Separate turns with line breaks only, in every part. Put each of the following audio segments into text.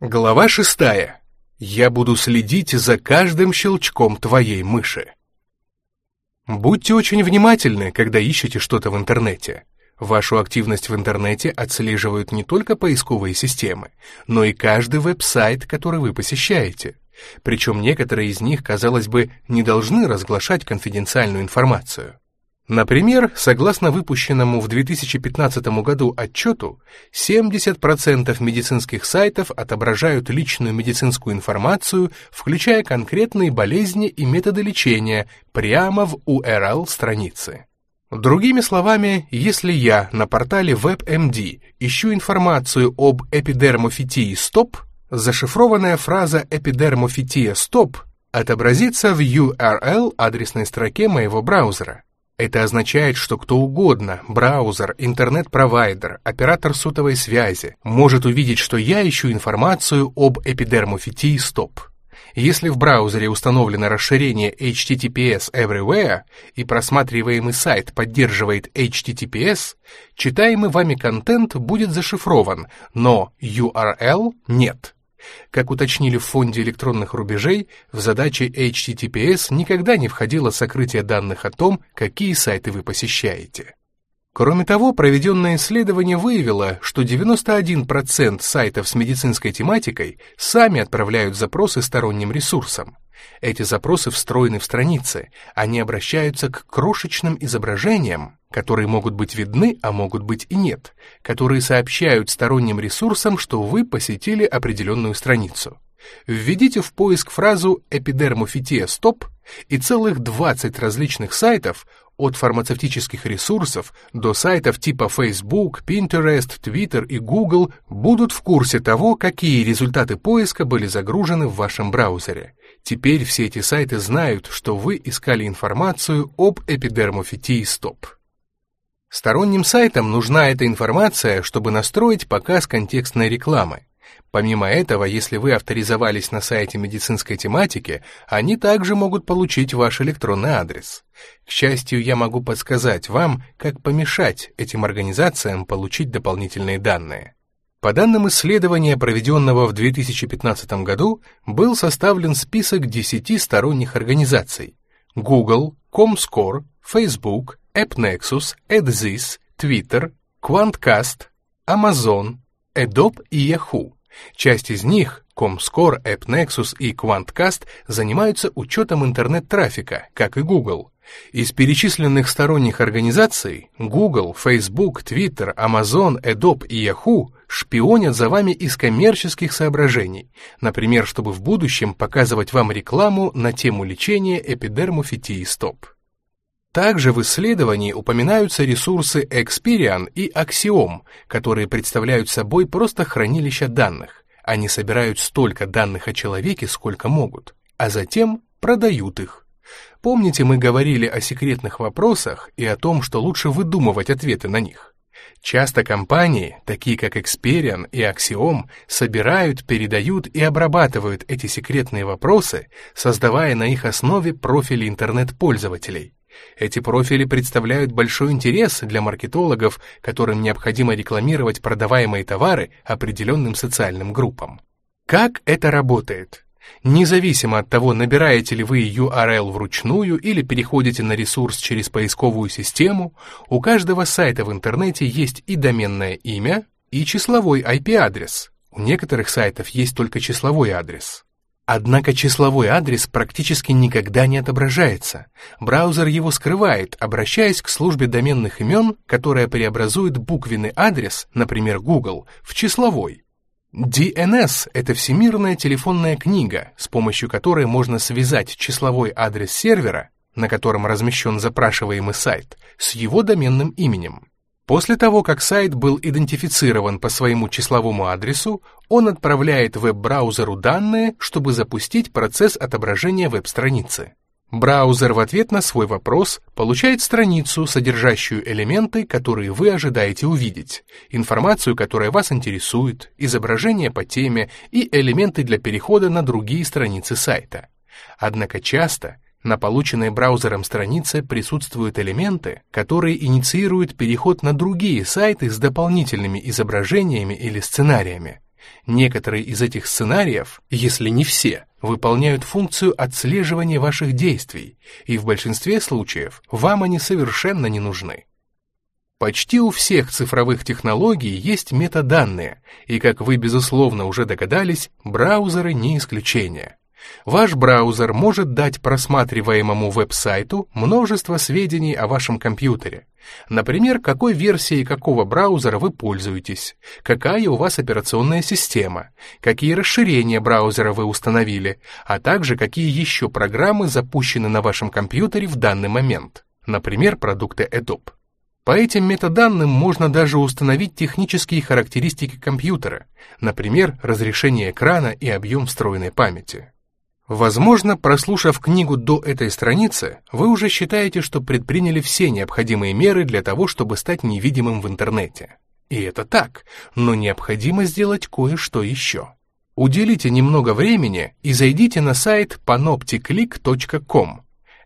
Глава шестая. Я буду следить за каждым щелчком твоей мыши. Будьте очень внимательны, когда ищете что-то в интернете. Вашу активность в интернете отслеживают не только поисковые системы, но и каждый веб-сайт, который вы посещаете. Причем некоторые из них, казалось бы, не должны разглашать конфиденциальную информацию. Например, согласно выпущенному в 2015 году отчету, 70% медицинских сайтов отображают личную медицинскую информацию, включая конкретные болезни и методы лечения, прямо в URL страницы. Другими словами, если я на портале WebMD ищу информацию об эпидермофитии стоп, зашифрованная фраза эпидермофития стоп отобразится в URL адресной строке моего браузера. Это означает, что кто угодно, браузер, интернет-провайдер, оператор сотовой связи, может увидеть, что я ищу информацию об эпидермофитии стоп. Если в браузере установлено расширение HTTPS Everywhere и просматриваемый сайт поддерживает HTTPS, читаемый вами контент будет зашифрован, но URL нет. Как уточнили в фонде электронных рубежей, в задачи HTTPS никогда не входило сокрытие данных о том, какие сайты вы посещаете. Кроме того, проведенное исследование выявило, что 91% сайтов с медицинской тематикой сами отправляют запросы сторонним ресурсам. Эти запросы встроены в страницы, они обращаются к крошечным изображениям, которые могут быть видны, а могут быть и нет, которые сообщают сторонним ресурсам, что вы посетили определенную страницу. Введите в поиск фразу «эпидермофития стоп» и целых 20 различных сайтов от фармацевтических ресурсов до сайтов типа Facebook, Pinterest, Twitter и Google будут в курсе того, какие результаты поиска были загружены в вашем браузере. Теперь все эти сайты знают, что вы искали информацию об эпидермофитии стоп. Сторонним сайтам нужна эта информация, чтобы настроить показ контекстной рекламы. Помимо этого, если вы авторизовались на сайте медицинской тематики, они также могут получить ваш электронный адрес. К счастью, я могу подсказать вам, как помешать этим организациям получить дополнительные данные. По данным исследования, проведенного в 2015 году, был составлен список 10 сторонних организаций Google, Comscore, Facebook, AppNexus, AdZis, Twitter, QuantCast, Amazon, Adobe и Yahoo. Часть из них, Comscore, AppNexus и QuantCast, занимаются учетом интернет-трафика, как и Google. Из перечисленных сторонних организаций Google, Facebook, Twitter, Amazon, Adobe и Yahoo шпионят за вами из коммерческих соображений, например, чтобы в будущем показывать вам рекламу на тему лечения эпидермофитии стоп. Также в исследовании упоминаются ресурсы Experian и Axiom, которые представляют собой просто хранилища данных. Они собирают столько данных о человеке, сколько могут, а затем продают их. Помните, мы говорили о секретных вопросах и о том, что лучше выдумывать ответы на них? Часто компании, такие как Experian и Axiom, собирают, передают и обрабатывают эти секретные вопросы, создавая на их основе профили интернет-пользователей. Эти профили представляют большой интерес для маркетологов, которым необходимо рекламировать продаваемые товары определенным социальным группам. Как это работает? Независимо от того, набираете ли вы URL вручную или переходите на ресурс через поисковую систему, у каждого сайта в интернете есть и доменное имя, и числовой IP-адрес. У некоторых сайтов есть только числовой адрес. Однако числовой адрес практически никогда не отображается. Браузер его скрывает, обращаясь к службе доменных имен, которая преобразует буквенный адрес, например, Google, в числовой. DNS — это всемирная телефонная книга, с помощью которой можно связать числовой адрес сервера, на котором размещен запрашиваемый сайт, с его доменным именем. После того, как сайт был идентифицирован по своему числовому адресу, он отправляет веб-браузеру данные, чтобы запустить процесс отображения веб-страницы. Браузер в ответ на свой вопрос получает страницу, содержащую элементы, которые вы ожидаете увидеть, информацию, которая вас интересует, изображение по теме и элементы для перехода на другие страницы сайта. Однако часто на полученной браузером странице присутствуют элементы, которые инициируют переход на другие сайты с дополнительными изображениями или сценариями. Некоторые из этих сценариев, если не все, выполняют функцию отслеживания ваших действий, и в большинстве случаев вам они совершенно не нужны. Почти у всех цифровых технологий есть метаданные, и, как вы, безусловно, уже догадались, браузеры не исключение. Ваш браузер может дать просматриваемому веб-сайту множество сведений о вашем компьютере. Например, какой версией какого браузера вы пользуетесь, какая у вас операционная система, какие расширения браузера вы установили, а также какие еще программы запущены на вашем компьютере в данный момент, например, продукты Adobe. По этим метаданным можно даже установить технические характеристики компьютера, например, разрешение экрана и объем встроенной памяти. Возможно, прослушав книгу до этой страницы, вы уже считаете, что предприняли все необходимые меры для того, чтобы стать невидимым в интернете. И это так, но необходимо сделать кое-что еще. Уделите немного времени и зайдите на сайт panopticlick.com.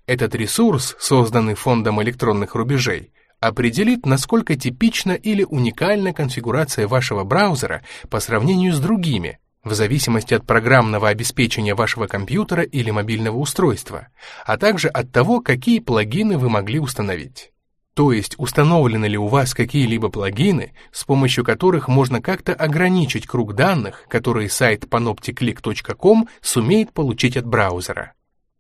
Этот ресурс, созданный фондом электронных рубежей, определит, насколько типична или уникальна конфигурация вашего браузера по сравнению с другими, в зависимости от программного обеспечения вашего компьютера или мобильного устройства, а также от того, какие плагины вы могли установить. То есть установлены ли у вас какие-либо плагины, с помощью которых можно как-то ограничить круг данных, которые сайт panopticlick.com сумеет получить от браузера.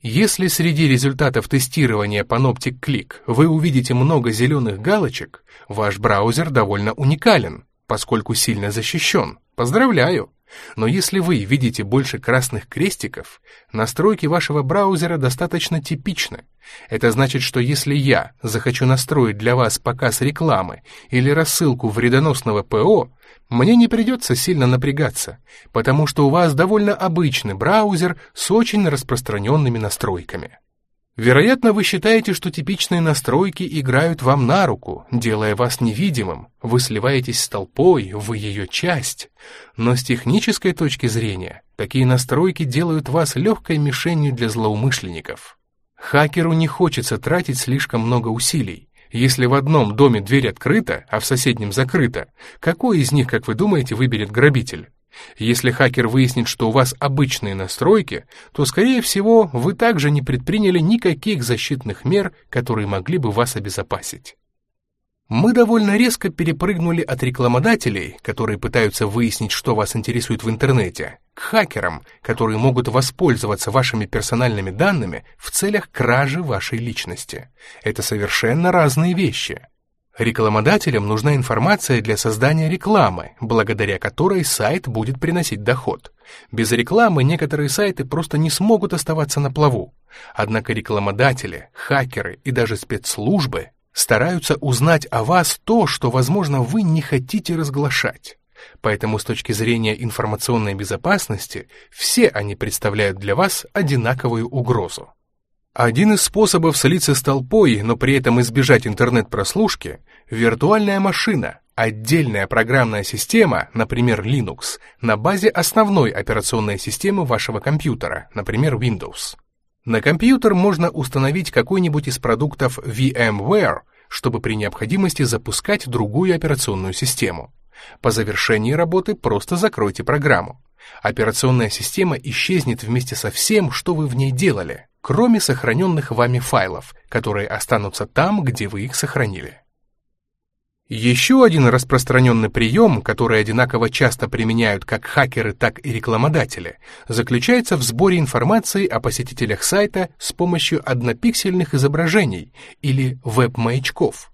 Если среди результатов тестирования Panoptic Click вы увидите много зеленых галочек, ваш браузер довольно уникален, поскольку сильно защищен. Поздравляю! Но если вы видите больше красных крестиков, настройки вашего браузера достаточно типичны. Это значит, что если я захочу настроить для вас показ рекламы или рассылку вредоносного ПО, мне не придется сильно напрягаться, потому что у вас довольно обычный браузер с очень распространенными настройками. Вероятно, вы считаете, что типичные настройки играют вам на руку, делая вас невидимым, вы сливаетесь с толпой, вы ее часть. Но с технической точки зрения, такие настройки делают вас легкой мишенью для злоумышленников. Хакеру не хочется тратить слишком много усилий. Если в одном доме дверь открыта, а в соседнем закрыта, какой из них, как вы думаете, выберет грабитель? Если хакер выяснит, что у вас обычные настройки, то, скорее всего, вы также не предприняли никаких защитных мер, которые могли бы вас обезопасить. Мы довольно резко перепрыгнули от рекламодателей, которые пытаются выяснить, что вас интересует в интернете, к хакерам, которые могут воспользоваться вашими персональными данными в целях кражи вашей личности. Это совершенно разные вещи. Рекламодателям нужна информация для создания рекламы, благодаря которой сайт будет приносить доход. Без рекламы некоторые сайты просто не смогут оставаться на плаву. Однако рекламодатели, хакеры и даже спецслужбы стараются узнать о вас то, что, возможно, вы не хотите разглашать. Поэтому с точки зрения информационной безопасности все они представляют для вас одинаковую угрозу. Один из способов слиться с толпой, но при этом избежать интернет-прослушки — виртуальная машина, отдельная программная система, например, Linux, на базе основной операционной системы вашего компьютера, например, Windows. На компьютер можно установить какой-нибудь из продуктов VMware, чтобы при необходимости запускать другую операционную систему. По завершении работы просто закройте программу. Операционная система исчезнет вместе со всем, что вы в ней делали кроме сохраненных вами файлов, которые останутся там, где вы их сохранили. Еще один распространенный прием, который одинаково часто применяют как хакеры, так и рекламодатели, заключается в сборе информации о посетителях сайта с помощью однопиксельных изображений или веб-маячков.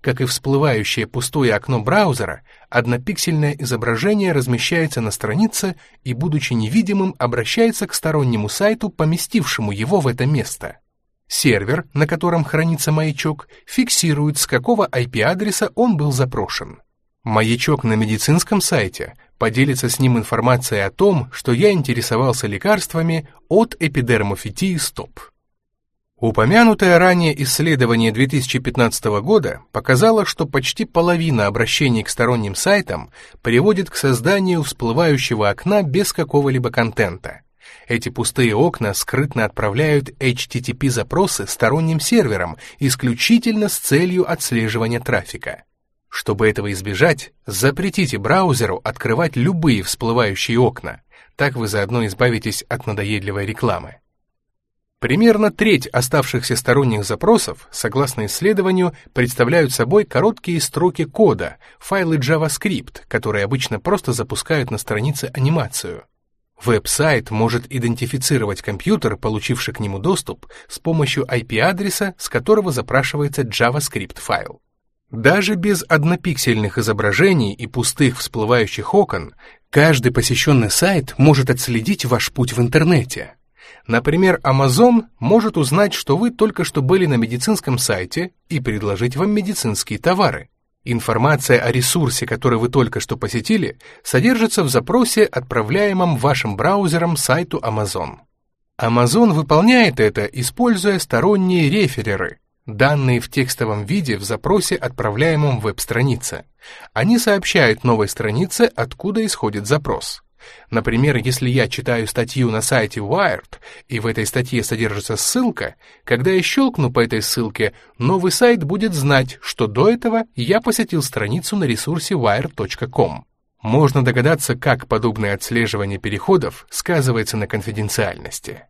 Как и всплывающее пустое окно браузера, однопиксельное изображение размещается на странице и, будучи невидимым, обращается к стороннему сайту, поместившему его в это место. Сервер, на котором хранится маячок, фиксирует, с какого IP-адреса он был запрошен. Маячок на медицинском сайте поделится с ним информацией о том, что я интересовался лекарствами от эпидермофитии стоп. Упомянутое ранее исследование 2015 года показало, что почти половина обращений к сторонним сайтам приводит к созданию всплывающего окна без какого-либо контента. Эти пустые окна скрытно отправляют HTTP-запросы сторонним серверам исключительно с целью отслеживания трафика. Чтобы этого избежать, запретите браузеру открывать любые всплывающие окна. Так вы заодно избавитесь от надоедливой рекламы. Примерно треть оставшихся сторонних запросов, согласно исследованию, представляют собой короткие строки кода, файлы JavaScript, которые обычно просто запускают на странице анимацию. Веб-сайт может идентифицировать компьютер, получивший к нему доступ, с помощью IP-адреса, с которого запрашивается JavaScript-файл. Даже без однопиксельных изображений и пустых всплывающих окон, каждый посещенный сайт может отследить ваш путь в интернете. Например, Amazon может узнать, что вы только что были на медицинском сайте и предложить вам медицинские товары. Информация о ресурсе, который вы только что посетили, содержится в запросе, отправляемом вашим браузером сайту Amazon. Amazon выполняет это, используя сторонние рефереры, данные в текстовом виде в запросе, отправляемом веб-странице. Они сообщают новой странице, откуда исходит запрос. Например, если я читаю статью на сайте Wired, и в этой статье содержится ссылка, когда я щелкну по этой ссылке, новый сайт будет знать, что до этого я посетил страницу на ресурсе wired.com. Можно догадаться, как подобное отслеживание переходов сказывается на конфиденциальности.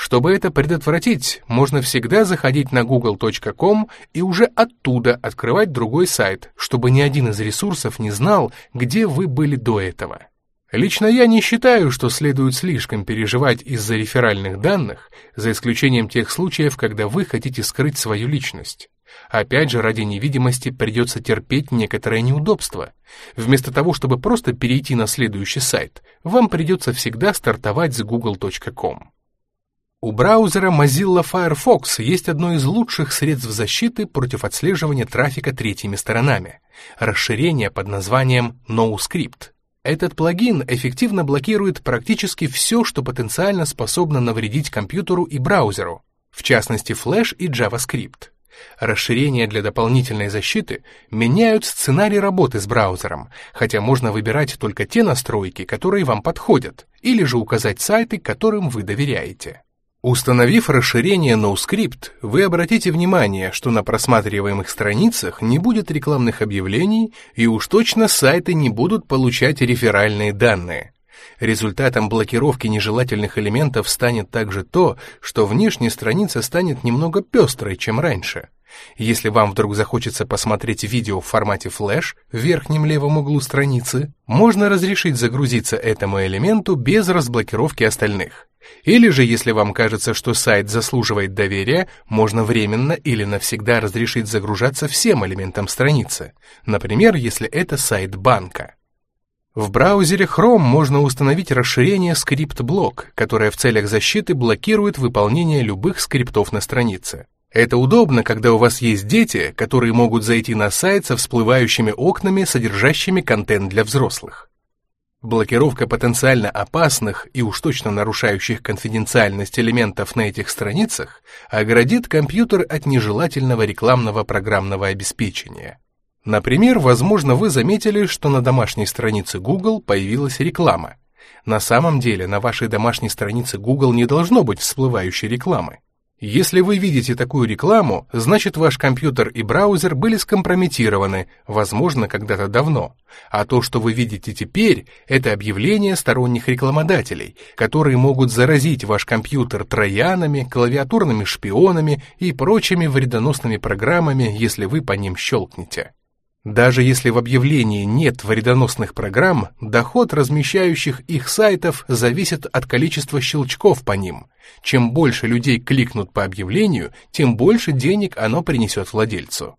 Чтобы это предотвратить, можно всегда заходить на google.com и уже оттуда открывать другой сайт, чтобы ни один из ресурсов не знал, где вы были до этого. Лично я не считаю, что следует слишком переживать из-за реферальных данных, за исключением тех случаев, когда вы хотите скрыть свою личность. Опять же, ради невидимости придется терпеть некоторое неудобство. Вместо того, чтобы просто перейти на следующий сайт, вам придется всегда стартовать с google.com. У браузера Mozilla Firefox есть одно из лучших средств защиты против отслеживания трафика третьими сторонами – расширение под названием NoScript – этот плагин эффективно блокирует практически все, что потенциально способно навредить компьютеру и браузеру, в частности Flash и JavaScript. Расширения для дополнительной защиты меняют сценарий работы с браузером, хотя можно выбирать только те настройки, которые вам подходят, или же указать сайты, которым вы доверяете. Установив расширение NoScript, вы обратите внимание, что на просматриваемых страницах не будет рекламных объявлений и уж точно сайты не будут получать реферальные данные. Результатом блокировки нежелательных элементов станет также то, что внешняя страница станет немного пестрой, чем раньше. Если вам вдруг захочется посмотреть видео в формате Flash в верхнем левом углу страницы, можно разрешить загрузиться этому элементу без разблокировки остальных. Или же, если вам кажется, что сайт заслуживает доверия, можно временно или навсегда разрешить загружаться всем элементам страницы, например, если это сайт банка. В браузере Chrome можно установить расширение ScriptBlock, которое в целях защиты блокирует выполнение любых скриптов на странице. Это удобно, когда у вас есть дети, которые могут зайти на сайт со всплывающими окнами, содержащими контент для взрослых. Блокировка потенциально опасных и уж точно нарушающих конфиденциальность элементов на этих страницах оградит компьютер от нежелательного рекламного программного обеспечения. Например, возможно, вы заметили, что на домашней странице Google появилась реклама. На самом деле на вашей домашней странице Google не должно быть всплывающей рекламы. Если вы видите такую рекламу, значит ваш компьютер и браузер были скомпрометированы, возможно, когда-то давно. А то, что вы видите теперь, это объявления сторонних рекламодателей, которые могут заразить ваш компьютер троянами, клавиатурными шпионами и прочими вредоносными программами, если вы по ним щелкнете. Даже если в объявлении нет вредоносных программ, доход размещающих их сайтов зависит от количества щелчков по ним. Чем больше людей кликнут по объявлению, тем больше денег оно принесет владельцу.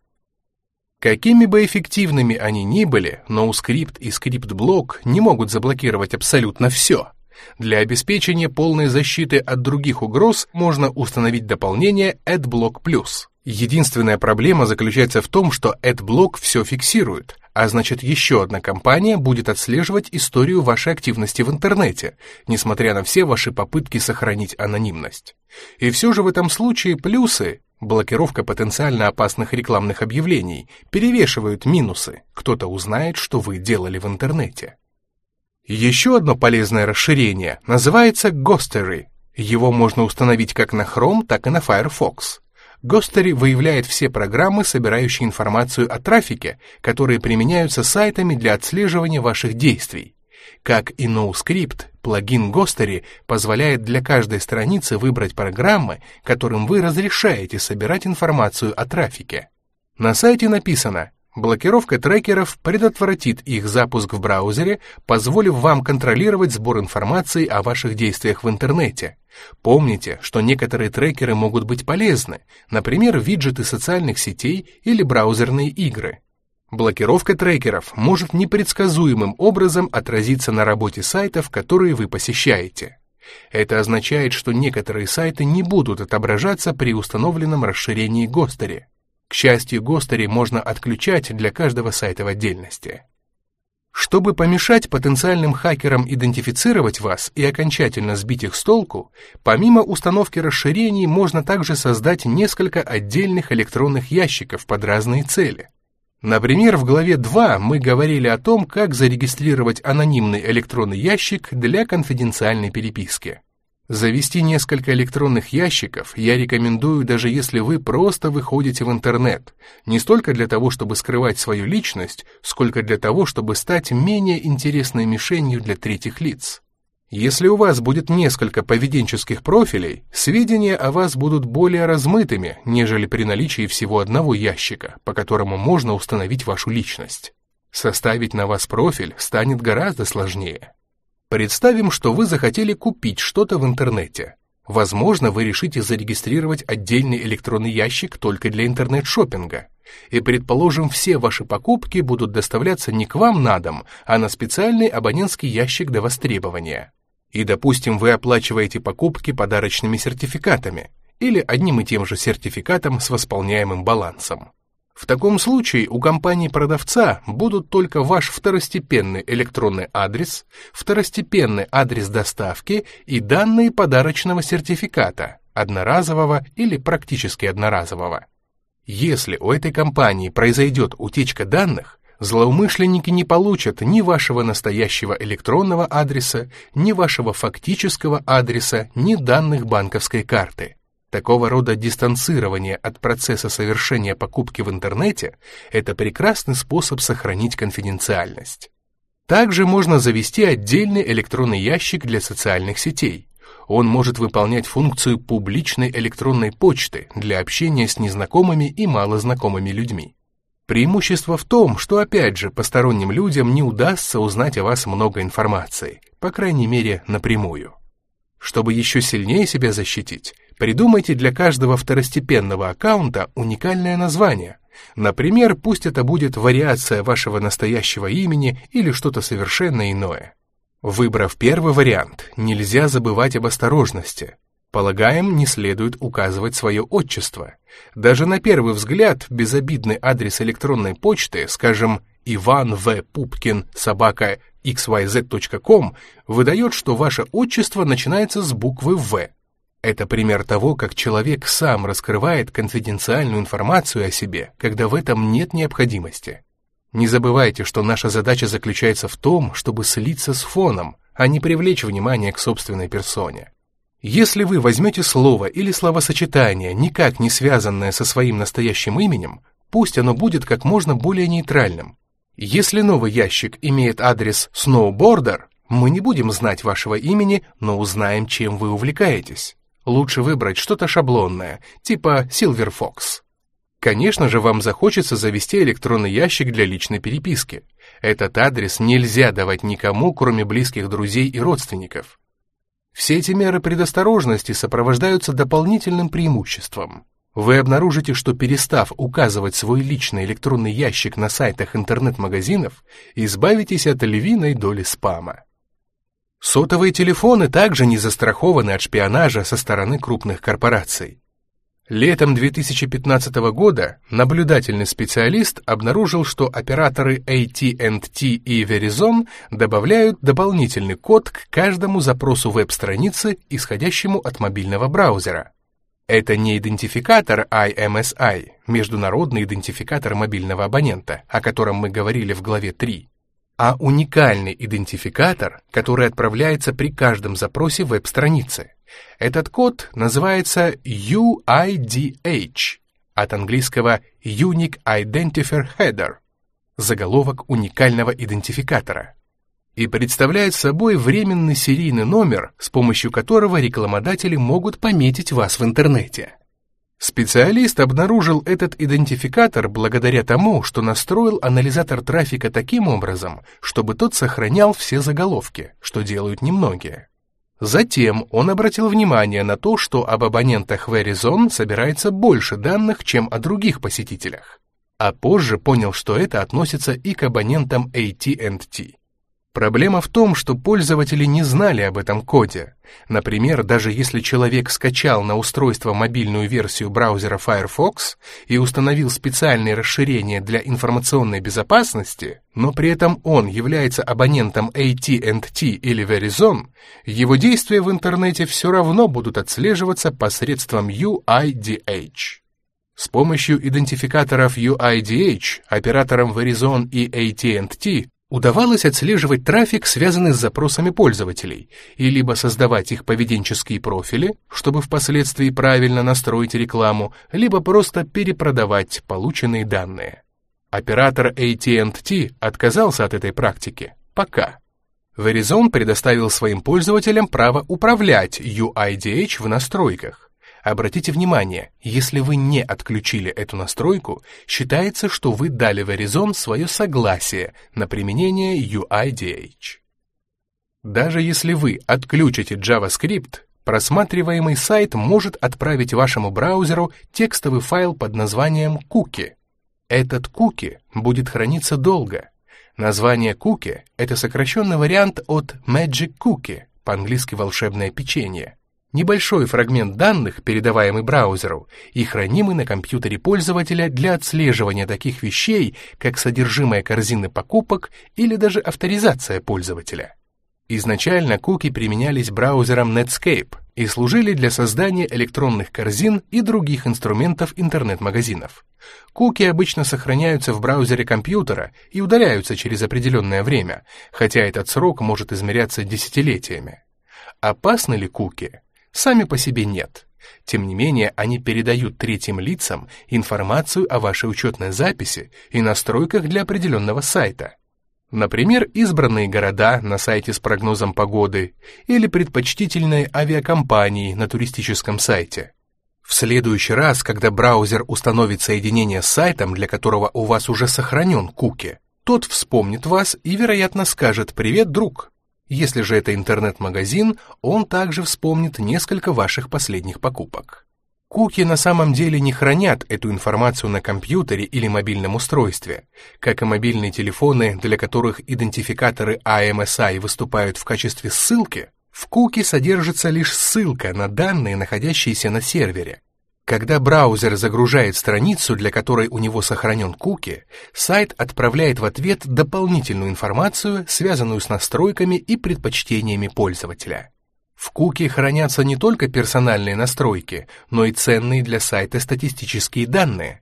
Какими бы эффективными они ни были, NoScript и ScriptBlock не могут заблокировать абсолютно все. Для обеспечения полной защиты от других угроз можно установить дополнение AdBlock. Единственная проблема заключается в том, что AdBlock все фиксирует, а значит еще одна компания будет отслеживать историю вашей активности в интернете, несмотря на все ваши попытки сохранить анонимность. И все же в этом случае плюсы, блокировка потенциально опасных рекламных объявлений, перевешивают минусы, кто-то узнает, что вы делали в интернете. Еще одно полезное расширение называется Ghostery. Его можно установить как на Chrome, так и на Firefox. Гостери выявляет все программы, собирающие информацию о трафике, которые применяются сайтами для отслеживания ваших действий. Как и NoScript, плагин Гостери позволяет для каждой страницы выбрать программы, которым вы разрешаете собирать информацию о трафике. На сайте написано Блокировка трекеров предотвратит их запуск в браузере, позволив вам контролировать сбор информации о ваших действиях в интернете. Помните, что некоторые трекеры могут быть полезны, например, виджеты социальных сетей или браузерные игры. Блокировка трекеров может непредсказуемым образом отразиться на работе сайтов, которые вы посещаете. Это означает, что некоторые сайты не будут отображаться при установленном расширении Гостери. К счастью, Гостери можно отключать для каждого сайта в отдельности. Чтобы помешать потенциальным хакерам идентифицировать вас и окончательно сбить их с толку, помимо установки расширений можно также создать несколько отдельных электронных ящиков под разные цели. Например, в главе 2 мы говорили о том, как зарегистрировать анонимный электронный ящик для конфиденциальной переписки. Завести несколько электронных ящиков я рекомендую, даже если вы просто выходите в интернет, не столько для того, чтобы скрывать свою личность, сколько для того, чтобы стать менее интересной мишенью для третьих лиц. Если у вас будет несколько поведенческих профилей, сведения о вас будут более размытыми, нежели при наличии всего одного ящика, по которому можно установить вашу личность. Составить на вас профиль станет гораздо сложнее. Представим, что вы захотели купить что-то в интернете. Возможно, вы решите зарегистрировать отдельный электронный ящик только для интернет-шоппинга. И, предположим, все ваши покупки будут доставляться не к вам на дом, а на специальный абонентский ящик до востребования. И, допустим, вы оплачиваете покупки подарочными сертификатами или одним и тем же сертификатом с восполняемым балансом. В таком случае у компании-продавца будут только ваш второстепенный электронный адрес, второстепенный адрес доставки и данные подарочного сертификата, одноразового или практически одноразового. Если у этой компании произойдет утечка данных, злоумышленники не получат ни вашего настоящего электронного адреса, ни вашего фактического адреса, ни данных банковской карты. Такого рода дистанцирование от процесса совершения покупки в интернете – это прекрасный способ сохранить конфиденциальность. Также можно завести отдельный электронный ящик для социальных сетей. Он может выполнять функцию публичной электронной почты для общения с незнакомыми и малознакомыми людьми. Преимущество в том, что опять же посторонним людям не удастся узнать о вас много информации, по крайней мере напрямую. Чтобы еще сильнее себя защитить, Придумайте для каждого второстепенного аккаунта уникальное название. Например, пусть это будет вариация вашего настоящего имени или что-то совершенно иное. Выбрав первый вариант, нельзя забывать об осторожности. Полагаем, не следует указывать свое отчество. Даже на первый взгляд безобидный адрес электронной почты, скажем, Иван В. Пупкин, собака xyz.com, выдает, что ваше отчество начинается с буквы «В». Это пример того, как человек сам раскрывает конфиденциальную информацию о себе, когда в этом нет необходимости. Не забывайте, что наша задача заключается в том, чтобы слиться с фоном, а не привлечь внимание к собственной персоне. Если вы возьмете слово или словосочетание, никак не связанное со своим настоящим именем, пусть оно будет как можно более нейтральным. Если новый ящик имеет адрес snowboarder, мы не будем знать вашего имени, но узнаем, чем вы увлекаетесь. Лучше выбрать что-то шаблонное, типа Silver Fox. Конечно же, вам захочется завести электронный ящик для личной переписки. Этот адрес нельзя давать никому, кроме близких друзей и родственников. Все эти меры предосторожности сопровождаются дополнительным преимуществом. Вы обнаружите, что перестав указывать свой личный электронный ящик на сайтах интернет-магазинов, избавитесь от львиной доли спама. Сотовые телефоны также не застрахованы от шпионажа со стороны крупных корпораций. Летом 2015 года наблюдательный специалист обнаружил, что операторы AT&T и Verizon добавляют дополнительный код к каждому запросу веб-страницы, исходящему от мобильного браузера. Это не идентификатор IMSI, международный идентификатор мобильного абонента, о котором мы говорили в главе 3 а уникальный идентификатор, который отправляется при каждом запросе веб-страницы. Этот код называется UIDH, от английского Unique Identifier Header, заголовок уникального идентификатора, и представляет собой временный серийный номер, с помощью которого рекламодатели могут пометить вас в интернете. Специалист обнаружил этот идентификатор благодаря тому, что настроил анализатор трафика таким образом, чтобы тот сохранял все заголовки, что делают немногие. Затем он обратил внимание на то, что об абонентах Verizon собирается больше данных, чем о других посетителях. А позже понял, что это относится и к абонентам AT&T. Проблема в том, что пользователи не знали об этом коде. Например, даже если человек скачал на устройство мобильную версию браузера Firefox и установил специальные расширения для информационной безопасности, но при этом он является абонентом AT&T или Verizon, его действия в интернете все равно будут отслеживаться посредством UIDH. С помощью идентификаторов UIDH операторам Verizon и AT&T Удавалось отслеживать трафик, связанный с запросами пользователей, и либо создавать их поведенческие профили, чтобы впоследствии правильно настроить рекламу, либо просто перепродавать полученные данные. Оператор AT&T отказался от этой практики. Пока. Verizon предоставил своим пользователям право управлять UIDH в настройках. Обратите внимание, если вы не отключили эту настройку, считается, что вы дали Verizon свое согласие на применение UIDH. Даже если вы отключите JavaScript, просматриваемый сайт может отправить вашему браузеру текстовый файл под названием cookie. Этот cookie будет храниться долго. Название cookie — это сокращенный вариант от Magic Cookie, по-английски волшебное печенье. Небольшой фрагмент данных, передаваемый браузеру, и хранимый на компьютере пользователя для отслеживания таких вещей, как содержимое корзины покупок или даже авторизация пользователя. Изначально куки применялись браузером Netscape и служили для создания электронных корзин и других инструментов интернет-магазинов. Куки обычно сохраняются в браузере компьютера и удаляются через определенное время, хотя этот срок может измеряться десятилетиями. Опасны ли куки? Сами по себе нет. Тем не менее, они передают третьим лицам информацию о вашей учетной записи и настройках для определенного сайта. Например, избранные города на сайте с прогнозом погоды или предпочтительные авиакомпании на туристическом сайте. В следующий раз, когда браузер установит соединение с сайтом, для которого у вас уже сохранен куки, тот вспомнит вас и, вероятно, скажет «Привет, друг, если же это интернет-магазин, он также вспомнит несколько ваших последних покупок. Куки на самом деле не хранят эту информацию на компьютере или мобильном устройстве, как и мобильные телефоны, для которых идентификаторы AMSI выступают в качестве ссылки, в куки содержится лишь ссылка на данные, находящиеся на сервере, когда браузер загружает страницу, для которой у него сохранен куки, сайт отправляет в ответ дополнительную информацию, связанную с настройками и предпочтениями пользователя. В куки хранятся не только персональные настройки, но и ценные для сайта статистические данные.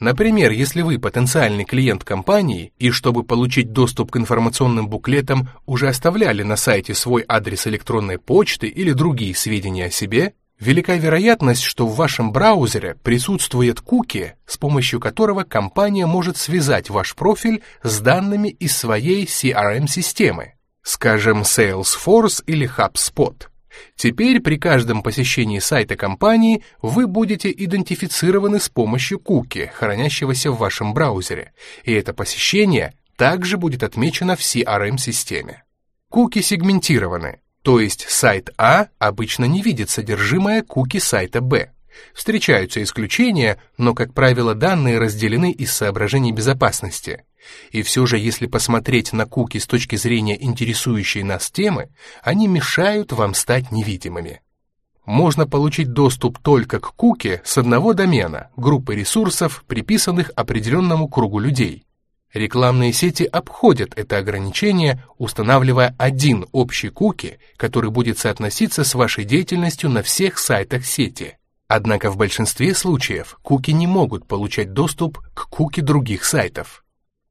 Например, если вы потенциальный клиент компании и чтобы получить доступ к информационным буклетам уже оставляли на сайте свой адрес электронной почты или другие сведения о себе, Велика вероятность, что в вашем браузере присутствует куки, с помощью которого компания может связать ваш профиль с данными из своей CRM-системы, скажем, Salesforce или HubSpot. Теперь при каждом посещении сайта компании вы будете идентифицированы с помощью куки, хранящегося в вашем браузере, и это посещение также будет отмечено в CRM-системе. Куки сегментированы, то есть сайт А обычно не видит содержимое куки сайта Б. Встречаются исключения, но, как правило, данные разделены из соображений безопасности. И все же, если посмотреть на куки с точки зрения интересующей нас темы, они мешают вам стать невидимыми. Можно получить доступ только к куке с одного домена, группы ресурсов, приписанных определенному кругу людей. Рекламные сети обходят это ограничение, устанавливая один общий куки, который будет соотноситься с вашей деятельностью на всех сайтах сети. Однако в большинстве случаев куки не могут получать доступ к куки других сайтов.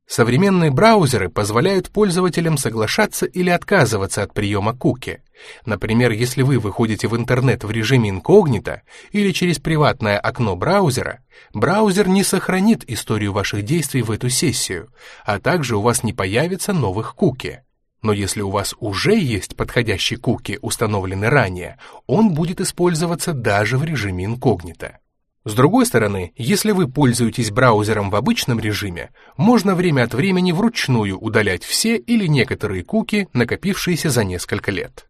Современные браузеры позволяют пользователям соглашаться или отказываться от приема куки. Например, если вы выходите в интернет в режиме инкогнито или через приватное окно браузера, браузер не сохранит историю ваших действий в эту сессию, а также у вас не появится новых куки. Но если у вас уже есть подходящий куки, установленный ранее, он будет использоваться даже в режиме инкогнито. С другой стороны, если вы пользуетесь браузером в обычном режиме, можно время от времени вручную удалять все или некоторые куки, накопившиеся за несколько лет.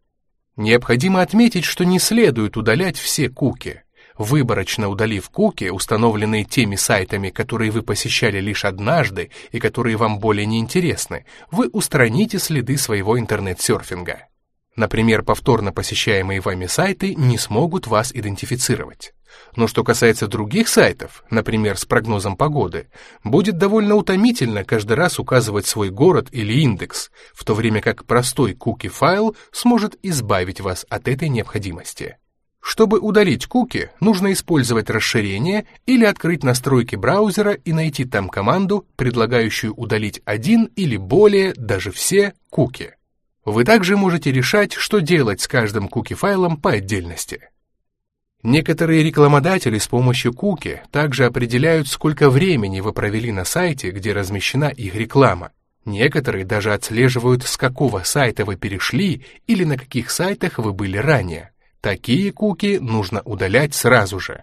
Необходимо отметить, что не следует удалять все куки. Выборочно удалив куки, установленные теми сайтами, которые вы посещали лишь однажды и которые вам более не интересны, вы устраните следы своего интернет-серфинга. Например, повторно посещаемые вами сайты не смогут вас идентифицировать. Но что касается других сайтов, например, с прогнозом погоды, будет довольно утомительно каждый раз указывать свой город или индекс, в то время как простой куки-файл сможет избавить вас от этой необходимости. Чтобы удалить куки, нужно использовать расширение или открыть настройки браузера и найти там команду, предлагающую удалить один или более, даже все, куки. Вы также можете решать, что делать с каждым куки-файлом по отдельности. Некоторые рекламодатели с помощью куки также определяют, сколько времени вы провели на сайте, где размещена их реклама. Некоторые даже отслеживают, с какого сайта вы перешли или на каких сайтах вы были ранее. Такие куки нужно удалять сразу же.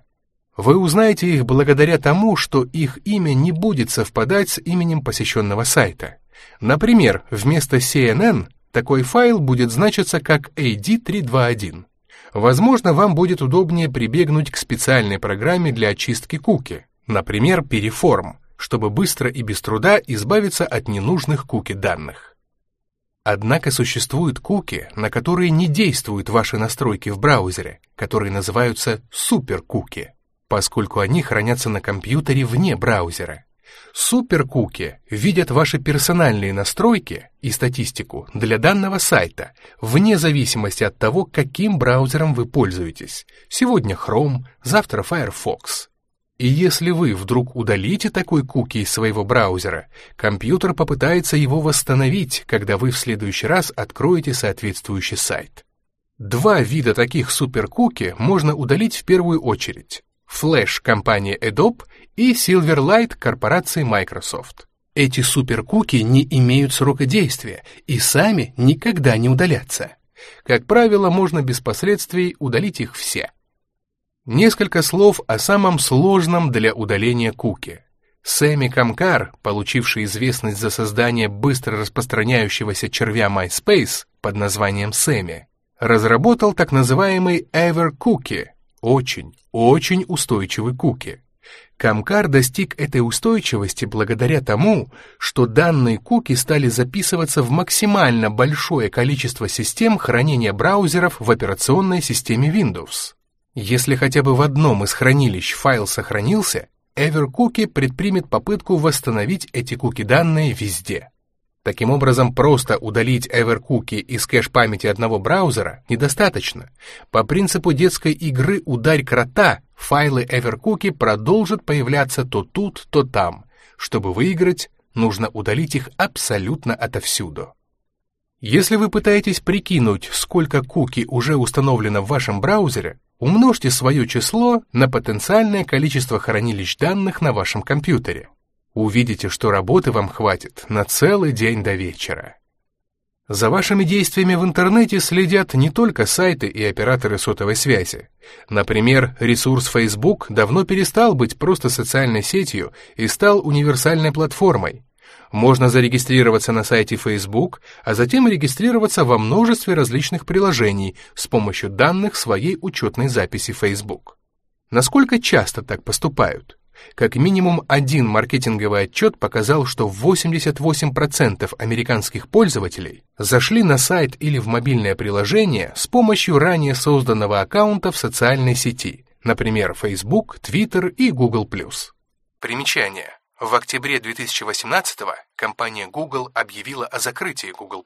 Вы узнаете их благодаря тому, что их имя не будет совпадать с именем посещенного сайта. Например, вместо CNN такой файл будет значиться как AD321. Возможно, вам будет удобнее прибегнуть к специальной программе для очистки куки, например, Переформ, чтобы быстро и без труда избавиться от ненужных куки данных. Однако существуют куки, на которые не действуют ваши настройки в браузере, которые называются суперкуки, поскольку они хранятся на компьютере вне браузера. Суперкуки видят ваши персональные настройки и статистику для данного сайта, вне зависимости от того, каким браузером вы пользуетесь. Сегодня Chrome, завтра Firefox. И если вы вдруг удалите такой куки из своего браузера, компьютер попытается его восстановить, когда вы в следующий раз откроете соответствующий сайт. Два вида таких суперкуки можно удалить в первую очередь. Flash компании Adobe и Silverlight корпорации Microsoft. Эти суперкуки не имеют срока действия и сами никогда не удалятся. Как правило, можно без последствий удалить их все. Несколько слов о самом сложном для удаления куки. Сэмми Камкар, получивший известность за создание быстро распространяющегося червя MySpace под названием Сэмми, разработал так называемый EverCookie, очень, очень устойчивый куки. Камкар достиг этой устойчивости благодаря тому, что данные куки стали записываться в максимально большое количество систем хранения браузеров в операционной системе Windows. Если хотя бы в одном из хранилищ файл сохранился, EverCookie предпримет попытку восстановить эти куки-данные везде. Таким образом, просто удалить EverCookie из кэш-памяти одного браузера недостаточно. По принципу детской игры «Ударь крота» файлы EverCookie продолжат появляться то тут, то там. Чтобы выиграть, нужно удалить их абсолютно отовсюду. Если вы пытаетесь прикинуть, сколько куки уже установлено в вашем браузере, умножьте свое число на потенциальное количество хранилищ данных на вашем компьютере. Увидите, что работы вам хватит на целый день до вечера. За вашими действиями в интернете следят не только сайты и операторы сотовой связи. Например, ресурс Facebook давно перестал быть просто социальной сетью и стал универсальной платформой. Можно зарегистрироваться на сайте Facebook, а затем регистрироваться во множестве различных приложений с помощью данных своей учетной записи Facebook. Насколько часто так поступают? Как минимум один маркетинговый отчет показал, что 88% американских пользователей зашли на сайт или в мобильное приложение с помощью ранее созданного аккаунта в социальной сети, например, Facebook, Twitter и Google+. Примечание. В октябре 2018 компания Google объявила о закрытии Google+.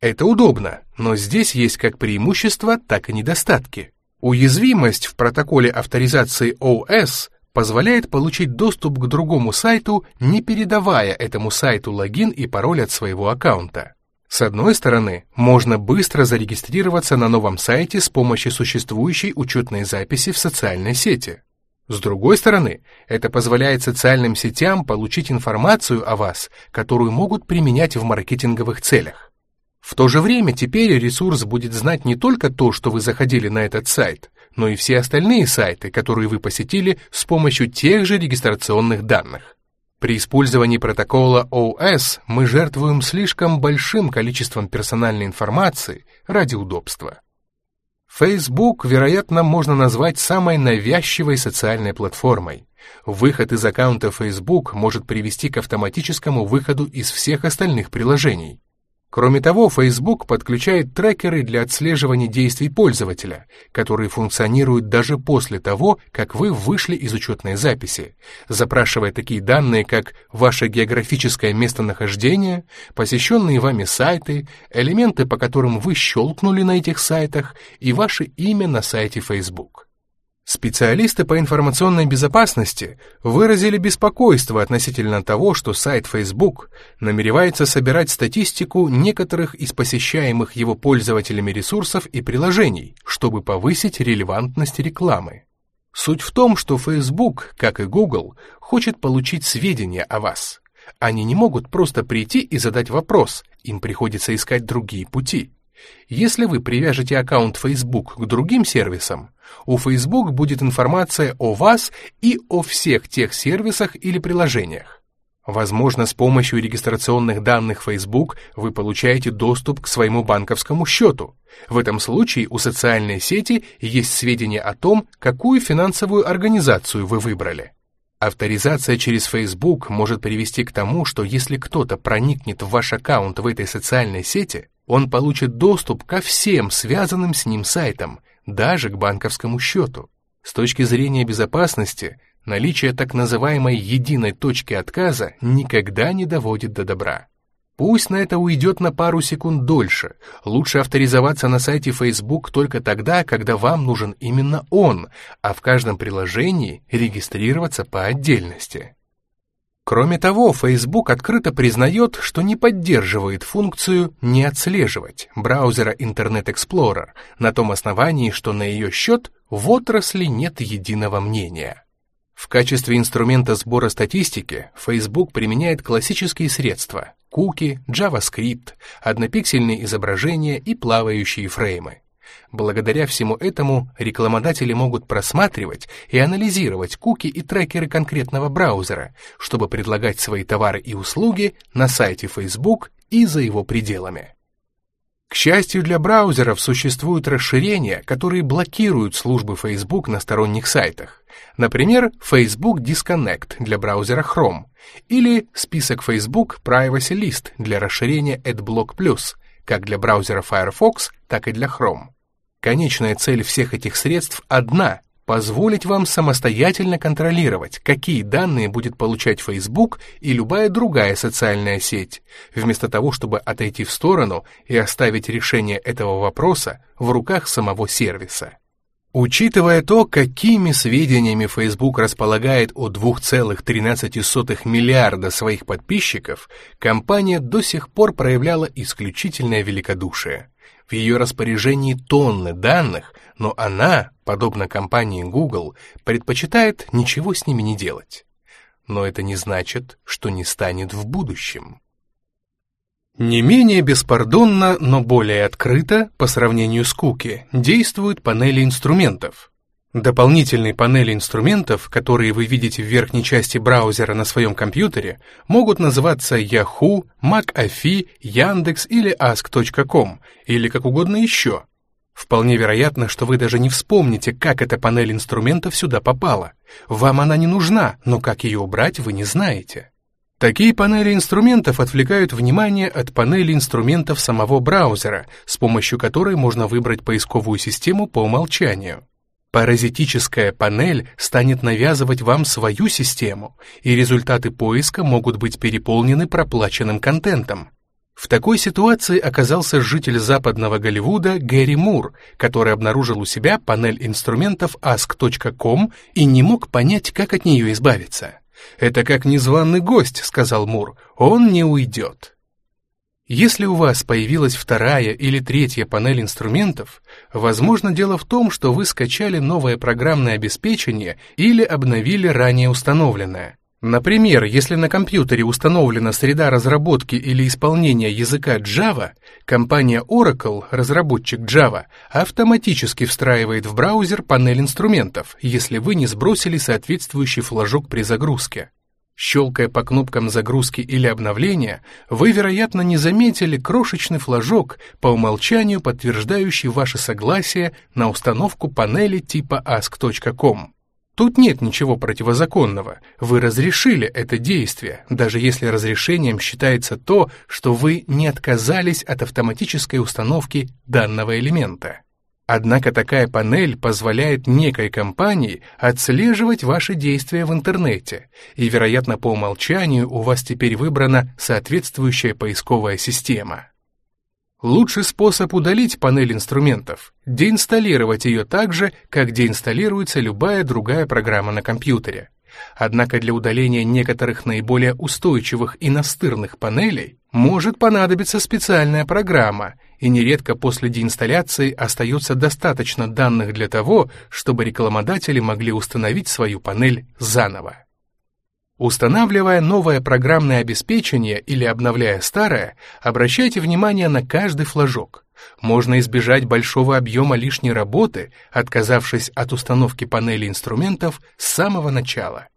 Это удобно, но здесь есть как преимущества, так и недостатки. Уязвимость в протоколе авторизации OS позволяет получить доступ к другому сайту, не передавая этому сайту логин и пароль от своего аккаунта. С одной стороны, можно быстро зарегистрироваться на новом сайте с помощью существующей учетной записи в социальной сети. С другой стороны, это позволяет социальным сетям получить информацию о вас, которую могут применять в маркетинговых целях. В то же время теперь ресурс будет знать не только то, что вы заходили на этот сайт, но и все остальные сайты, которые вы посетили с помощью тех же регистрационных данных. При использовании протокола OS мы жертвуем слишком большим количеством персональной информации ради удобства. Facebook, вероятно, можно назвать самой навязчивой социальной платформой. Выход из аккаунта Facebook может привести к автоматическому выходу из всех остальных приложений. Кроме того, Facebook подключает трекеры для отслеживания действий пользователя, которые функционируют даже после того, как вы вышли из учетной записи, запрашивая такие данные, как ваше географическое местонахождение, посещенные вами сайты, элементы, по которым вы щелкнули на этих сайтах, и ваше имя на сайте Facebook. Специалисты по информационной безопасности выразили беспокойство относительно того, что сайт Facebook намеревается собирать статистику некоторых из посещаемых его пользователями ресурсов и приложений, чтобы повысить релевантность рекламы. Суть в том, что Facebook, как и Google, хочет получить сведения о вас. Они не могут просто прийти и задать вопрос, им приходится искать другие пути. Если вы привяжете аккаунт Facebook к другим сервисам, у Facebook будет информация о вас и о всех тех сервисах или приложениях. Возможно, с помощью регистрационных данных Facebook вы получаете доступ к своему банковскому счету. В этом случае у социальной сети есть сведения о том, какую финансовую организацию вы выбрали. Авторизация через Facebook может привести к тому, что если кто-то проникнет в ваш аккаунт в этой социальной сети, он получит доступ ко всем связанным с ним сайтам, даже к банковскому счету. С точки зрения безопасности, наличие так называемой единой точки отказа никогда не доводит до добра. Пусть на это уйдет на пару секунд дольше. Лучше авторизоваться на сайте Facebook только тогда, когда вам нужен именно он, а в каждом приложении регистрироваться по отдельности. Кроме того, Facebook открыто признает, что не поддерживает функцию «не отслеживать» браузера Internet Explorer на том основании, что на ее счет в отрасли нет единого мнения. В качестве инструмента сбора статистики Facebook применяет классические средства – куки, JavaScript, однопиксельные изображения и плавающие фреймы. Благодаря всему этому рекламодатели могут просматривать и анализировать куки и трекеры конкретного браузера, чтобы предлагать свои товары и услуги на сайте Facebook и за его пределами. К счастью для браузеров существуют расширения, которые блокируют службы Facebook на сторонних сайтах. Например, Facebook Disconnect для браузера Chrome или список Facebook Privacy List для расширения AdBlock Plus, как для браузера Firefox, так и для Chrome. Конечная цель всех этих средств одна – позволить вам самостоятельно контролировать, какие данные будет получать Facebook и любая другая социальная сеть, вместо того, чтобы отойти в сторону и оставить решение этого вопроса в руках самого сервиса. Учитывая то, какими сведениями Facebook располагает о 2,13 миллиарда своих подписчиков, компания до сих пор проявляла исключительное великодушие. В ее распоряжении тонны данных, но она, подобно компании Google, предпочитает ничего с ними не делать. Но это не значит, что не станет в будущем. Не менее беспардонно, но более открыто, по сравнению с куки, действуют панели инструментов, Дополнительные панели инструментов, которые вы видите в верхней части браузера на своем компьютере, могут называться Yahoo, McAfee, Яндекс или Ask.com, или как угодно еще. Вполне вероятно, что вы даже не вспомните, как эта панель инструментов сюда попала. Вам она не нужна, но как ее убрать, вы не знаете. Такие панели инструментов отвлекают внимание от панели инструментов самого браузера, с помощью которой можно выбрать поисковую систему по умолчанию. Паразитическая панель станет навязывать вам свою систему, и результаты поиска могут быть переполнены проплаченным контентом. В такой ситуации оказался житель западного Голливуда Гэри Мур, который обнаружил у себя панель инструментов ask.com и не мог понять, как от нее избавиться. «Это как незваный гость», — сказал Мур, — «он не уйдет». Если у вас появилась вторая или третья панель инструментов, возможно дело в том, что вы скачали новое программное обеспечение или обновили ранее установленное. Например, если на компьютере установлена среда разработки или исполнения языка Java, компания Oracle, разработчик Java, автоматически встраивает в браузер панель инструментов, если вы не сбросили соответствующий флажок при загрузке. Щелкая по кнопкам загрузки или обновления, вы, вероятно, не заметили крошечный флажок, по умолчанию подтверждающий ваше согласие на установку панели типа ask.com. Тут нет ничего противозаконного. Вы разрешили это действие, даже если разрешением считается то, что вы не отказались от автоматической установки данного элемента. Однако такая панель позволяет некой компании отслеживать ваши действия в интернете, и, вероятно, по умолчанию у вас теперь выбрана соответствующая поисковая система. Лучший способ удалить панель инструментов – деинсталлировать ее так же, как деинсталируется любая другая программа на компьютере. Однако для удаления некоторых наиболее устойчивых и настырных панелей может понадобиться специальная программа, и нередко после деинсталляции остается достаточно данных для того, чтобы рекламодатели могли установить свою панель заново. Устанавливая новое программное обеспечение или обновляя старое, обращайте внимание на каждый флажок. Можно избежать большого объема лишней работы, отказавшись от установки панели инструментов с самого начала.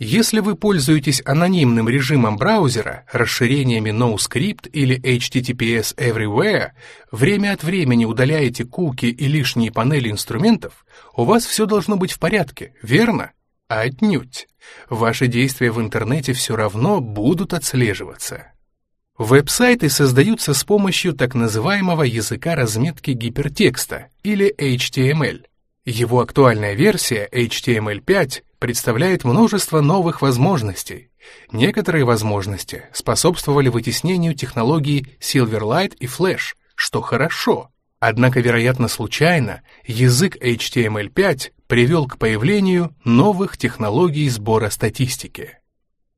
Если вы пользуетесь анонимным режимом браузера, расширениями NoScript или HTTPS Everywhere, время от времени удаляете куки и лишние панели инструментов, у вас все должно быть в порядке, верно? Отнюдь. Ваши действия в интернете все равно будут отслеживаться. Веб-сайты создаются с помощью так называемого языка разметки гипертекста, или HTML. Его актуальная версия, HTML5, представляет множество новых возможностей. Некоторые возможности способствовали вытеснению технологий Silverlight и Flash, что хорошо. Однако, вероятно, случайно, язык HTML5 привел к появлению новых технологий сбора статистики.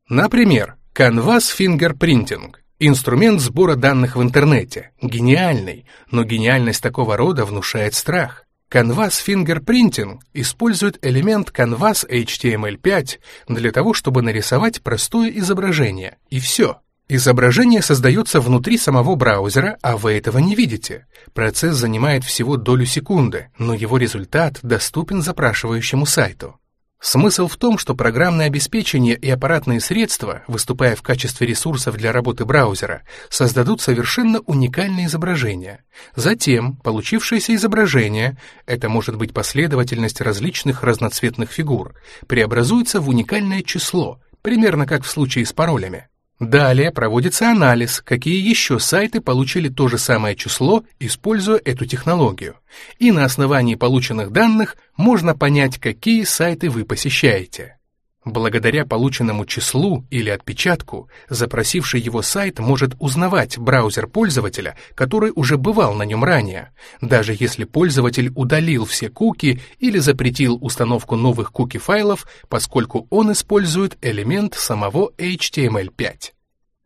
Например, Canvas Fingerprinting – инструмент сбора данных в интернете, гениальный, но гениальность такого рода внушает страх. Canvas Fingerprinting использует элемент Canvas HTML5 для того, чтобы нарисовать простое изображение, и все. Изображение создается внутри самого браузера, а вы этого не видите. Процесс занимает всего долю секунды, но его результат доступен запрашивающему сайту. Смысл в том, что программное обеспечение и аппаратные средства, выступая в качестве ресурсов для работы браузера, создадут совершенно уникальное изображение. Затем получившееся изображение, это может быть последовательность различных разноцветных фигур, преобразуется в уникальное число, примерно как в случае с паролями. Далее проводится анализ, какие еще сайты получили то же самое число, используя эту технологию. И на основании полученных данных можно понять, какие сайты вы посещаете. Благодаря полученному числу или отпечатку, запросивший его сайт может узнавать браузер пользователя, который уже бывал на нем ранее, даже если пользователь удалил все куки или запретил установку новых куки-файлов, поскольку он использует элемент самого HTML5.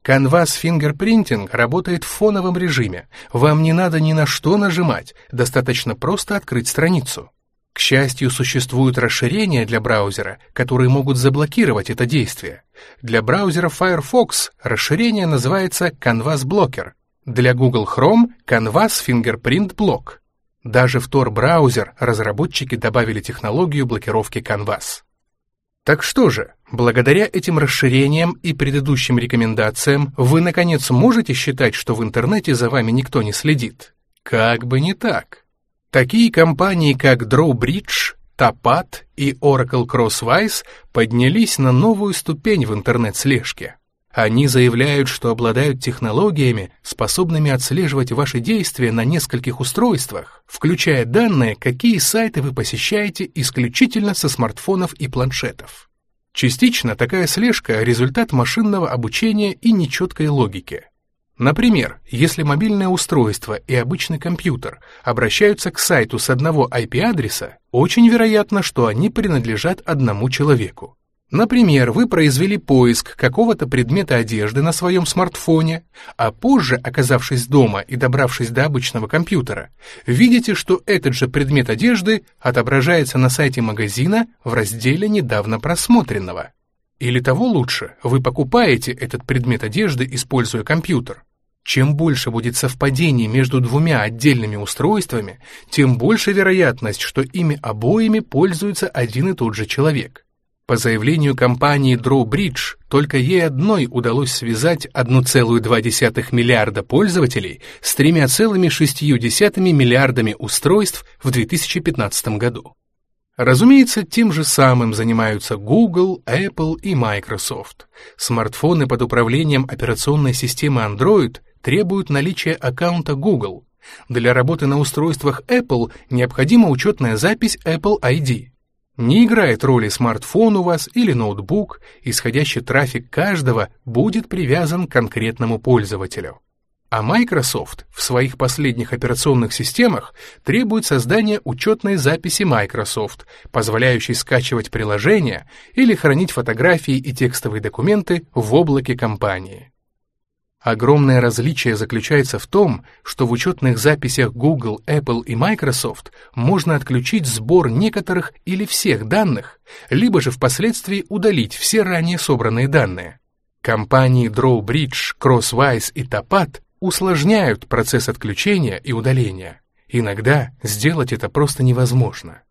Canvas Fingerprinting работает в фоновом режиме. Вам не надо ни на что нажимать, достаточно просто открыть страницу. К счастью, существуют расширения для браузера, которые могут заблокировать это действие. Для браузера Firefox расширение называется Canvas Blocker. Для Google Chrome Canvas Fingerprint Block. Даже в Tor-браузер разработчики добавили технологию блокировки Canvas. Так что же, благодаря этим расширениям и предыдущим рекомендациям вы, наконец, можете считать, что в интернете за вами никто не следит? Как бы не так. Такие компании, как Drawbridge, Tapat и Oracle Crosswise поднялись на новую ступень в интернет-слежке. Они заявляют, что обладают технологиями, способными отслеживать ваши действия на нескольких устройствах, включая данные, какие сайты вы посещаете исключительно со смартфонов и планшетов. Частично такая слежка – результат машинного обучения и нечеткой логики. Например, если мобильное устройство и обычный компьютер обращаются к сайту с одного IP-адреса, очень вероятно, что они принадлежат одному человеку. Например, вы произвели поиск какого-то предмета одежды на своем смартфоне, а позже, оказавшись дома и добравшись до обычного компьютера, видите, что этот же предмет одежды отображается на сайте магазина в разделе недавно просмотренного. Или того лучше, вы покупаете этот предмет одежды, используя компьютер. Чем больше будет совпадений между двумя отдельными устройствами, тем больше вероятность, что ими обоими пользуется один и тот же человек. По заявлению компании Drawbridge, только ей одной удалось связать 1,2 миллиарда пользователей с 3,6 миллиардами устройств в 2015 году. Разумеется, тем же самым занимаются Google, Apple и Microsoft. Смартфоны под управлением операционной системы Android требуют наличия аккаунта Google. Для работы на устройствах Apple необходима учетная запись Apple ID. Не играет роли смартфон у вас или ноутбук, исходящий трафик каждого будет привязан к конкретному пользователю. А Microsoft в своих последних операционных системах требует создания учетной записи Microsoft, позволяющей скачивать приложения или хранить фотографии и текстовые документы в облаке компании. Огромное различие заключается в том, что в учетных записях Google, Apple и Microsoft можно отключить сбор некоторых или всех данных, либо же впоследствии удалить все ранее собранные данные. Компании Drawbridge, Crosswise и Tapat усложняют процесс отключения и удаления. Иногда сделать это просто невозможно.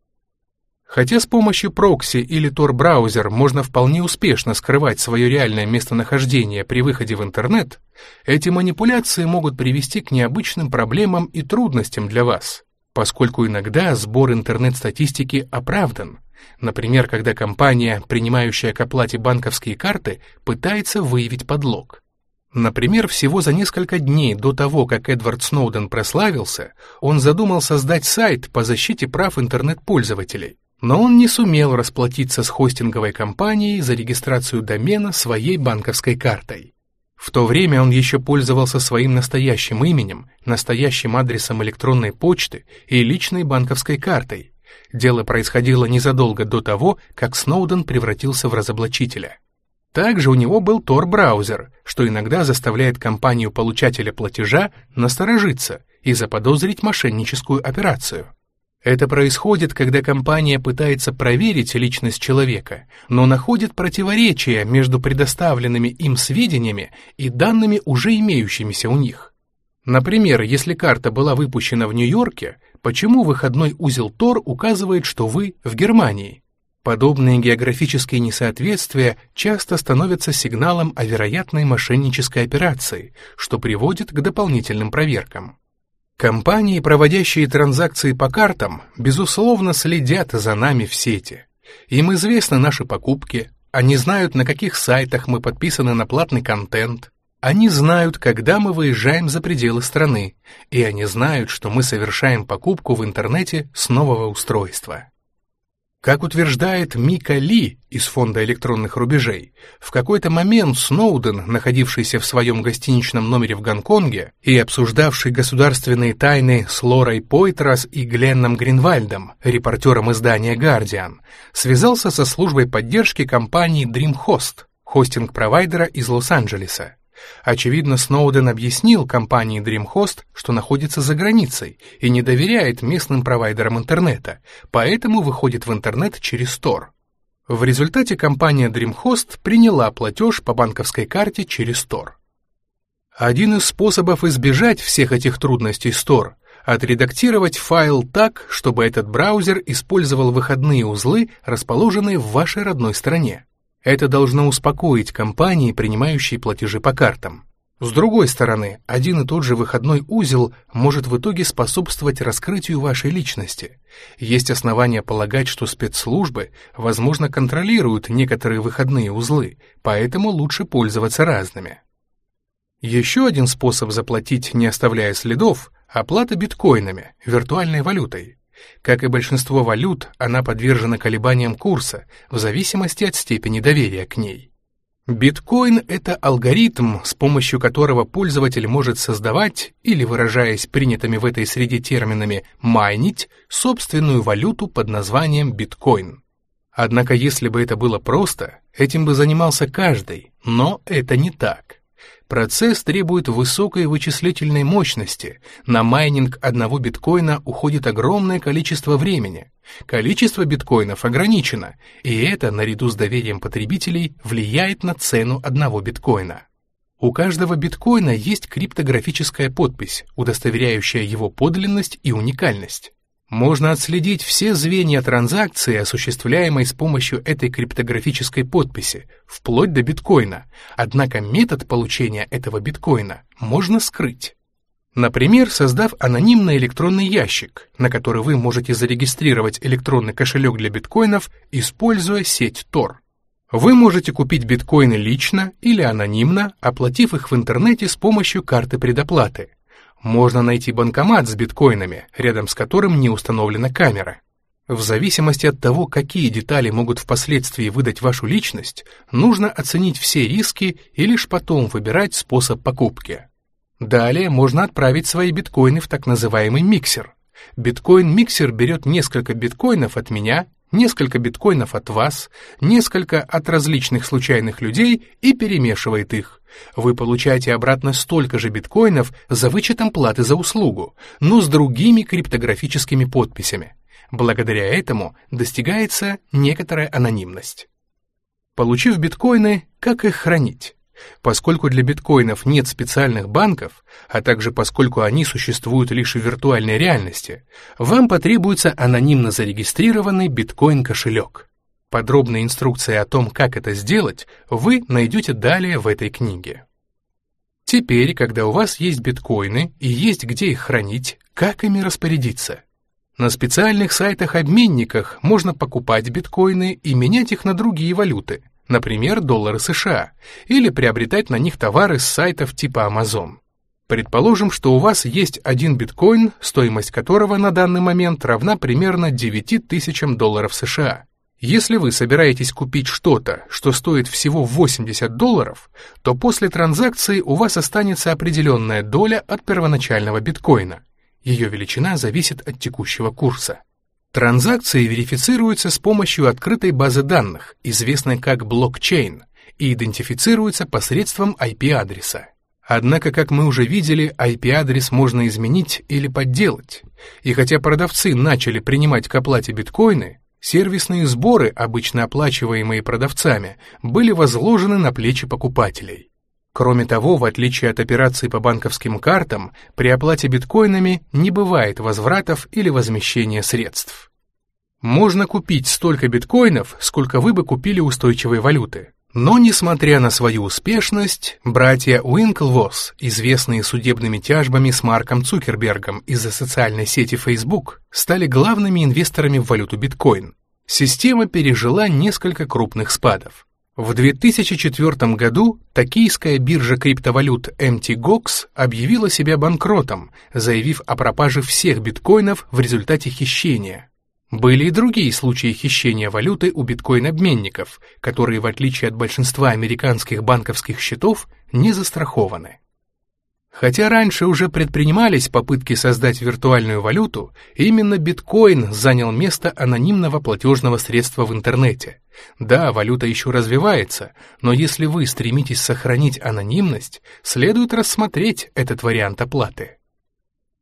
Хотя с помощью прокси или Tor-браузер можно вполне успешно скрывать свое реальное местонахождение при выходе в интернет, эти манипуляции могут привести к необычным проблемам и трудностям для вас, поскольку иногда сбор интернет-статистики оправдан, например, когда компания, принимающая к оплате банковские карты, пытается выявить подлог. Например, всего за несколько дней до того, как Эдвард Сноуден прославился, он задумал создать сайт по защите прав интернет-пользователей. Но он не сумел расплатиться с хостинговой компанией за регистрацию домена своей банковской картой. В то время он еще пользовался своим настоящим именем, настоящим адресом электронной почты и личной банковской картой. Дело происходило незадолго до того, как Сноуден превратился в разоблачителя. Также у него был Tor-браузер, что иногда заставляет компанию-получателя платежа насторожиться и заподозрить мошенническую операцию. Это происходит, когда компания пытается проверить личность человека, но находит противоречия между предоставленными им сведениями и данными, уже имеющимися у них. Например, если карта была выпущена в Нью-Йорке, почему выходной узел Тор указывает, что вы в Германии? Подобные географические несоответствия часто становятся сигналом о вероятной мошеннической операции, что приводит к дополнительным проверкам. Компании, проводящие транзакции по картам, безусловно следят за нами в сети. Им известны наши покупки, они знают, на каких сайтах мы подписаны на платный контент, они знают, когда мы выезжаем за пределы страны, и они знают, что мы совершаем покупку в интернете с нового устройства. Как утверждает Мика Ли из фонда электронных рубежей, в какой-то момент Сноуден, находившийся в своем гостиничном номере в Гонконге и обсуждавший государственные тайны с Лорой Пойтрас и Гленном Гринвальдом, репортером издания «Гардиан», связался со службой поддержки компании DreamHost, хостинг-провайдера из Лос-Анджелеса. Очевидно, Сноуден объяснил компании DreamHost, что находится за границей и не доверяет местным провайдерам интернета, поэтому выходит в интернет через Tor. В результате компания DreamHost приняла платеж по банковской карте через Tor. Один из способов избежать всех этих трудностей с Tor — отредактировать файл так, чтобы этот браузер использовал выходные узлы, расположенные в вашей родной стране. Это должно успокоить компании, принимающие платежи по картам. С другой стороны, один и тот же выходной узел может в итоге способствовать раскрытию вашей личности. Есть основания полагать, что спецслужбы, возможно, контролируют некоторые выходные узлы, поэтому лучше пользоваться разными. Еще один способ заплатить, не оставляя следов, оплата биткоинами, виртуальной валютой. Как и большинство валют, она подвержена колебаниям курса в зависимости от степени доверия к ней. Биткоин — это алгоритм, с помощью которого пользователь может создавать, или, выражаясь принятыми в этой среде терминами, майнить, собственную валюту под названием биткоин. Однако если бы это было просто, этим бы занимался каждый, но это не так. Процесс требует высокой вычислительной мощности. На майнинг одного биткоина уходит огромное количество времени. Количество биткоинов ограничено, и это, наряду с доверием потребителей, влияет на цену одного биткоина. У каждого биткоина есть криптографическая подпись, удостоверяющая его подлинность и уникальность. Можно отследить все звенья транзакции, осуществляемой с помощью этой криптографической подписи, вплоть до биткоина, однако метод получения этого биткоина можно скрыть. Например, создав анонимный электронный ящик, на который вы можете зарегистрировать электронный кошелек для биткоинов, используя сеть Tor. Вы можете купить биткоины лично или анонимно, оплатив их в интернете с помощью карты предоплаты. Можно найти банкомат с биткоинами, рядом с которым не установлена камера. В зависимости от того, какие детали могут впоследствии выдать вашу личность, нужно оценить все риски и лишь потом выбирать способ покупки. Далее можно отправить свои биткоины в так называемый миксер. Биткоин-миксер берет несколько биткоинов от меня несколько биткоинов от вас, несколько от различных случайных людей и перемешивает их. Вы получаете обратно столько же биткоинов за вычетом платы за услугу, но с другими криптографическими подписями. Благодаря этому достигается некоторая анонимность. Получив биткоины, как их хранить? Поскольку для биткоинов нет специальных банков, а также поскольку они существуют лишь в виртуальной реальности, вам потребуется анонимно зарегистрированный биткоин-кошелек. Подробная инструкция о том, как это сделать, вы найдете далее в этой книге. Теперь, когда у вас есть биткоины и есть где их хранить, как ими распорядиться? На специальных сайтах-обменниках можно покупать биткоины и менять их на другие валюты – например, доллары США, или приобретать на них товары с сайтов типа Amazon. Предположим, что у вас есть один биткоин, стоимость которого на данный момент равна примерно 9 тысячам долларов США. Если вы собираетесь купить что-то, что стоит всего 80 долларов, то после транзакции у вас останется определенная доля от первоначального биткоина. Ее величина зависит от текущего курса. Транзакции верифицируются с помощью открытой базы данных, известной как блокчейн, и идентифицируются посредством IP-адреса. Однако, как мы уже видели, IP-адрес можно изменить или подделать. И хотя продавцы начали принимать к оплате биткоины, сервисные сборы, обычно оплачиваемые продавцами, были возложены на плечи покупателей. Кроме того, в отличие от операций по банковским картам, при оплате биткоинами не бывает возвратов или возмещения средств. Можно купить столько биткоинов, сколько вы бы купили устойчивой валюты. Но, несмотря на свою успешность, братья Уинклвосс, известные судебными тяжбами с Марком Цукербергом из-за социальной сети Facebook, стали главными инвесторами в валюту биткоин. Система пережила несколько крупных спадов. В 2004 году токийская биржа криптовалют MTGOX объявила себя банкротом, заявив о пропаже всех биткоинов в результате хищения. Были и другие случаи хищения валюты у биткоин-обменников, которые, в отличие от большинства американских банковских счетов, не застрахованы. Хотя раньше уже предпринимались попытки создать виртуальную валюту, именно биткоин занял место анонимного платежного средства в интернете. Да, валюта еще развивается, но если вы стремитесь сохранить анонимность, следует рассмотреть этот вариант оплаты.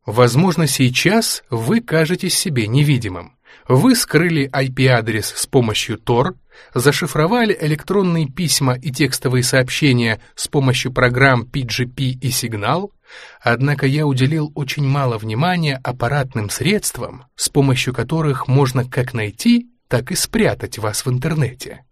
Возможно, сейчас вы кажетесь себе невидимым. Вы скрыли IP-адрес с помощью Tor, зашифровали электронные письма и текстовые сообщения с помощью программ PGP и Signal, однако я уделил очень мало внимания аппаратным средствам, с помощью которых можно как найти, так и спрятать вас в интернете.